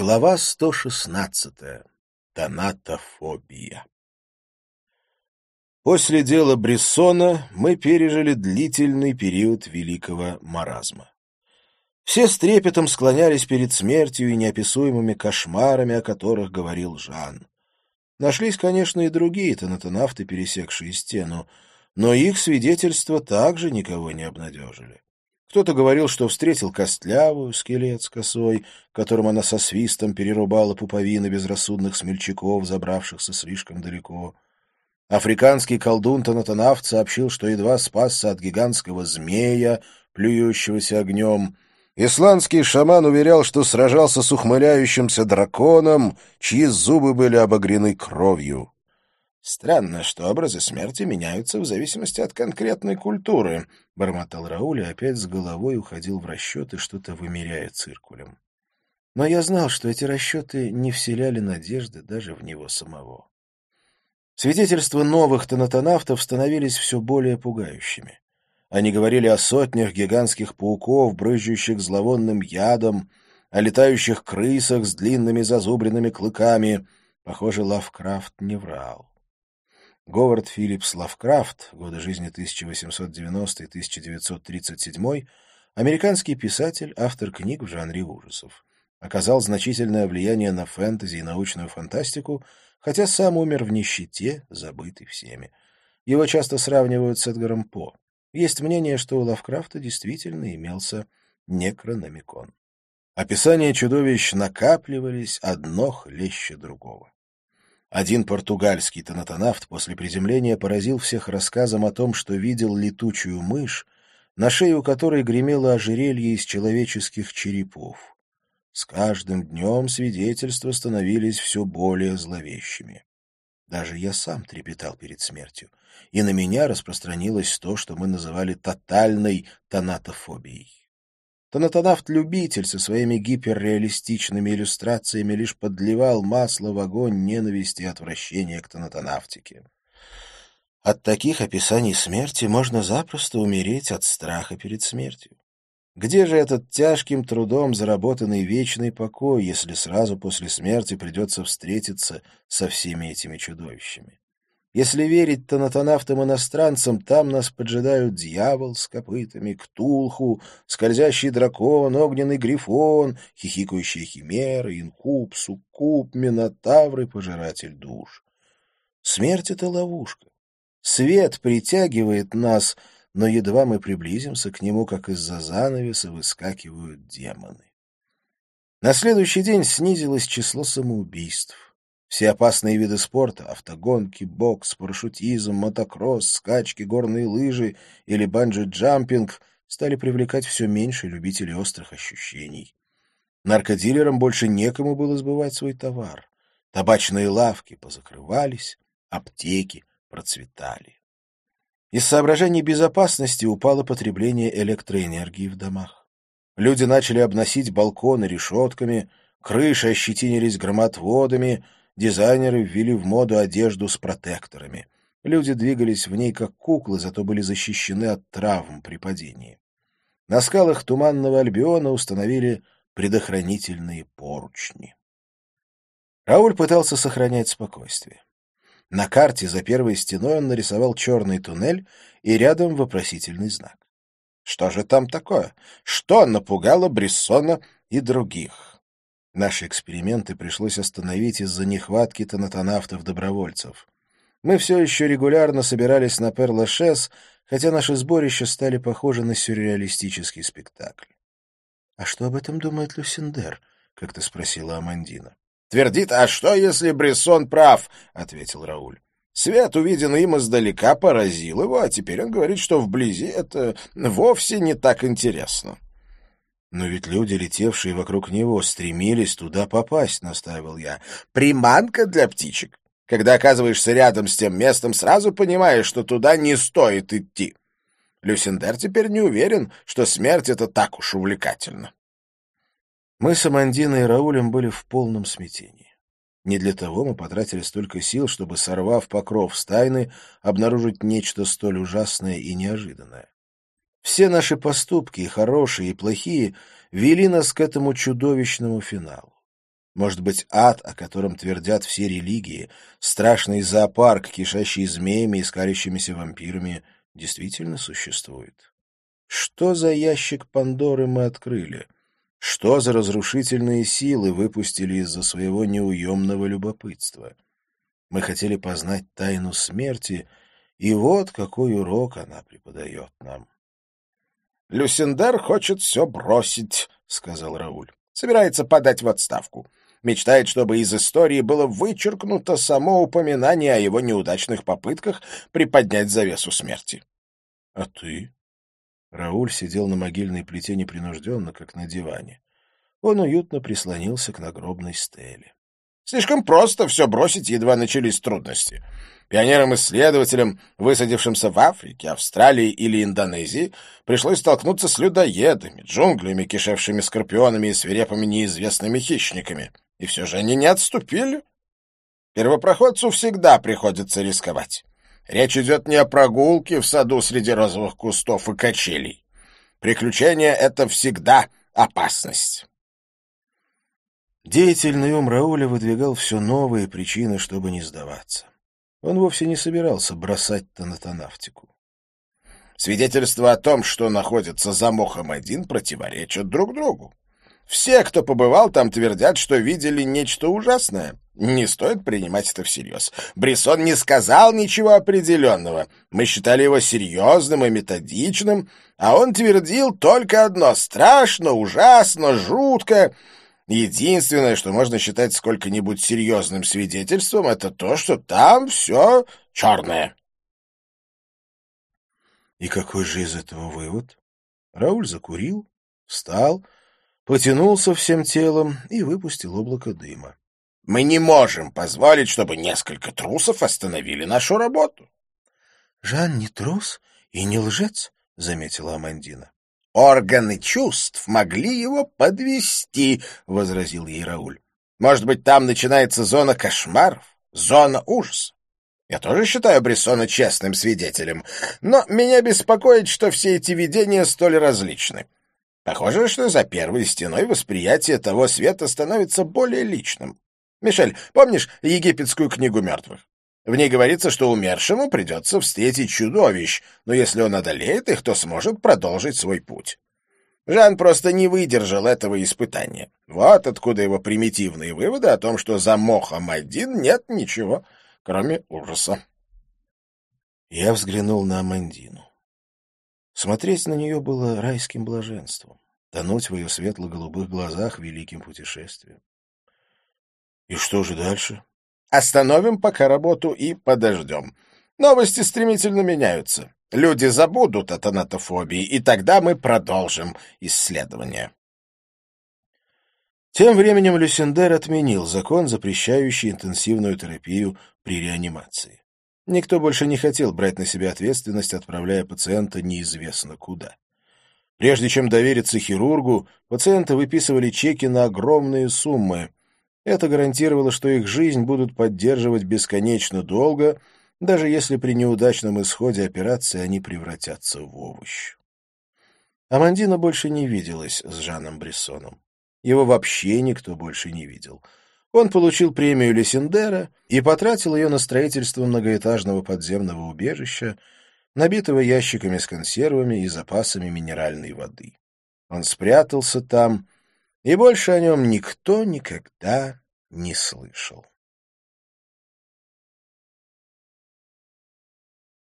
Глава 116. Тонатофобия. После дела Брессона мы пережили длительный период великого маразма. Все с трепетом склонялись перед смертью и неописуемыми кошмарами, о которых говорил Жан. Нашлись, конечно, и другие тонатонавты, пересекшие стену, но их свидетельства также никого не обнадежили. Кто-то говорил, что встретил костлявую, скелет с косой, которым она со свистом перерубала пуповины безрассудных смельчаков, забравшихся слишком далеко. Африканский колдун Танатанафт сообщил, что едва спасся от гигантского змея, плюющегося огнем. Исландский шаман уверял, что сражался с ухмыляющимся драконом, чьи зубы были обогрены кровью. Странно, что образы смерти меняются в зависимости от конкретной культуры, — бормотал Рауль и опять с головой уходил в расчеты, что-то вымеряя циркулем. Но я знал, что эти расчеты не вселяли надежды даже в него самого. Свидетельства новых тонатонавтов становились все более пугающими. Они говорили о сотнях гигантских пауков, брызжущих зловонным ядом, о летающих крысах с длинными зазубренными клыками. Похоже, Лавкрафт не врал. Говард Филлипс Лавкрафт, годы жизни 1890-1937, американский писатель, автор книг в жанре ужасов. Оказал значительное влияние на фэнтези и научную фантастику, хотя сам умер в нищете, забытый всеми. Его часто сравнивают с Эдгаром По. Есть мнение, что у Лавкрафта действительно имелся некрономикон. Описания чудовищ накапливались одно хлеще другого. Один португальский тонатонавт после приземления поразил всех рассказом о том, что видел летучую мышь, на шею которой гремело ожерелье из человеческих черепов. С каждым днем свидетельства становились все более зловещими. Даже я сам трепетал перед смертью, и на меня распространилось то, что мы называли тотальной тонатофобией. Тонатонавт-любитель со своими гиперреалистичными иллюстрациями лишь подливал масло в огонь ненависти и отвращения к тонатонавтике. От таких описаний смерти можно запросто умереть от страха перед смертью. Где же этот тяжким трудом заработанный вечный покой, если сразу после смерти придется встретиться со всеми этими чудовищами? Если верить тонатонавтам-иностранцам, там нас поджидают дьявол с копытами, ктулху, скользящий дракон, огненный грифон, хихикающие химеры, инкуб, суккуб, минотавр и пожиратель душ. Смерть — это ловушка. Свет притягивает нас, но едва мы приблизимся к нему, как из-за занавеса выскакивают демоны. На следующий день снизилось число самоубийств. Все опасные виды спорта — автогонки, бокс, парашютизм, мотокросс, скачки, горные лыжи или банджи-джампинг — стали привлекать все меньше любителей острых ощущений. Наркодилерам больше некому было сбывать свой товар. Табачные лавки позакрывались, аптеки процветали. Из соображений безопасности упало потребление электроэнергии в домах. Люди начали обносить балконы решетками, крыши ощетинились громотводами — Дизайнеры ввели в моду одежду с протекторами. Люди двигались в ней как куклы, зато были защищены от травм при падении. На скалах Туманного Альбиона установили предохранительные поручни. Рауль пытался сохранять спокойствие. На карте за первой стеной он нарисовал черный туннель и рядом вопросительный знак. Что же там такое? Что напугало Брессона и других? Наши эксперименты пришлось остановить из-за нехватки тонатонавтов-добровольцев. Мы все еще регулярно собирались на Перлашес, хотя наши сборища стали похожи на сюрреалистический спектакль. — А что об этом думает Люсиндер? — как-то спросила Амандина. — Твердит, а что, если Брессон прав? — ответил Рауль. Свет, увиденный им издалека, поразил его, а теперь он говорит, что вблизи это вовсе не так интересно. Но ведь люди, летевшие вокруг него, стремились туда попасть, — настаивал я. Приманка для птичек. Когда оказываешься рядом с тем местом, сразу понимаешь, что туда не стоит идти. Люсендер теперь не уверен, что смерть — это так уж увлекательно. Мы с Амандиной и Раулем были в полном смятении. Не для того мы потратили столько сил, чтобы, сорвав покров с тайны, обнаружить нечто столь ужасное и неожиданное. Все наши поступки, хорошие, и плохие, вели нас к этому чудовищному финалу. Может быть, ад, о котором твердят все религии, страшный зоопарк, кишащий змеями и скалящимися вампирами, действительно существует? Что за ящик Пандоры мы открыли? Что за разрушительные силы выпустили из-за своего неуемного любопытства? Мы хотели познать тайну смерти, и вот какой урок она преподает нам. — Люсендер хочет все бросить, — сказал Рауль. — Собирается подать в отставку мечтает, чтобы из истории было вычеркнуто само упоминание о его неудачных попытках приподнять завесу смерти. — А ты? Рауль сидел на могильной плите непринужденно, как на диване. Он уютно прислонился к нагробной стеле. — Слишком просто все бросить, едва начались трудности. Пионерам-исследователям, высадившимся в Африке, Австралии или Индонезии, пришлось столкнуться с людоедами, джунглями, кишевшими скорпионами и свирепыми неизвестными хищниками. И все же они не отступили. Первопроходцу всегда приходится рисковать. Речь идет не о прогулке в саду среди розовых кустов и качелей. Приключение — это всегда опасность. Деятельный ум Рауля выдвигал все новые причины, чтобы не сдаваться. Он вовсе не собирался бросать тонатонавтику. Свидетельства о том, что находится за мохом один, противоречат друг другу. Все, кто побывал там, твердят, что видели нечто ужасное. Не стоит принимать это всерьез. Брисон не сказал ничего определенного. Мы считали его серьезным и методичным, а он твердил только одно — страшно, ужасно, жутко. Единственное, что можно считать сколько-нибудь серьезным свидетельством, это то, что там все черное. И какой же из этого вывод? Рауль закурил, встал потянулся всем телом и выпустил облако дыма. — Мы не можем позволить, чтобы несколько трусов остановили нашу работу. — Жан не трус и не лжец, — заметила Амандина. — Органы чувств могли его подвести, — возразил ей Рауль. — Может быть, там начинается зона кошмаров, зона ужаса. Я тоже считаю Брессона честным свидетелем, но меня беспокоит, что все эти видения столь различны. Похоже, что за первой стеной восприятие того света становится более личным. Мишель, помнишь египетскую книгу мертвых? В ней говорится, что умершему придется встретить чудовищ, но если он одолеет их, то сможет продолжить свой путь. Жан просто не выдержал этого испытания. Вот откуда его примитивные выводы о том, что за мохом один нет ничего, кроме ужаса. Я взглянул на Амандину. Смотреть на нее было райским блаженством, тонуть в ее светло-голубых глазах великим путешествием. И что же дальше? Остановим пока работу и подождем. Новости стремительно меняются. Люди забудут о тонатофобии, и тогда мы продолжим исследование. Тем временем Люсендер отменил закон, запрещающий интенсивную терапию при реанимации. Никто больше не хотел брать на себя ответственность, отправляя пациента неизвестно куда. Прежде чем довериться хирургу, пациенты выписывали чеки на огромные суммы. Это гарантировало, что их жизнь будут поддерживать бесконечно долго, даже если при неудачном исходе операции они превратятся в овощ. Амандина больше не виделась с Жаном Брессоном. Его вообще никто больше не видел — он получил премию Лесендера и потратил ее на строительство многоэтажного подземного убежища, набитого ящиками с консервами и запасами минеральной воды. Он спрятался там, и больше о нем никто никогда не слышал.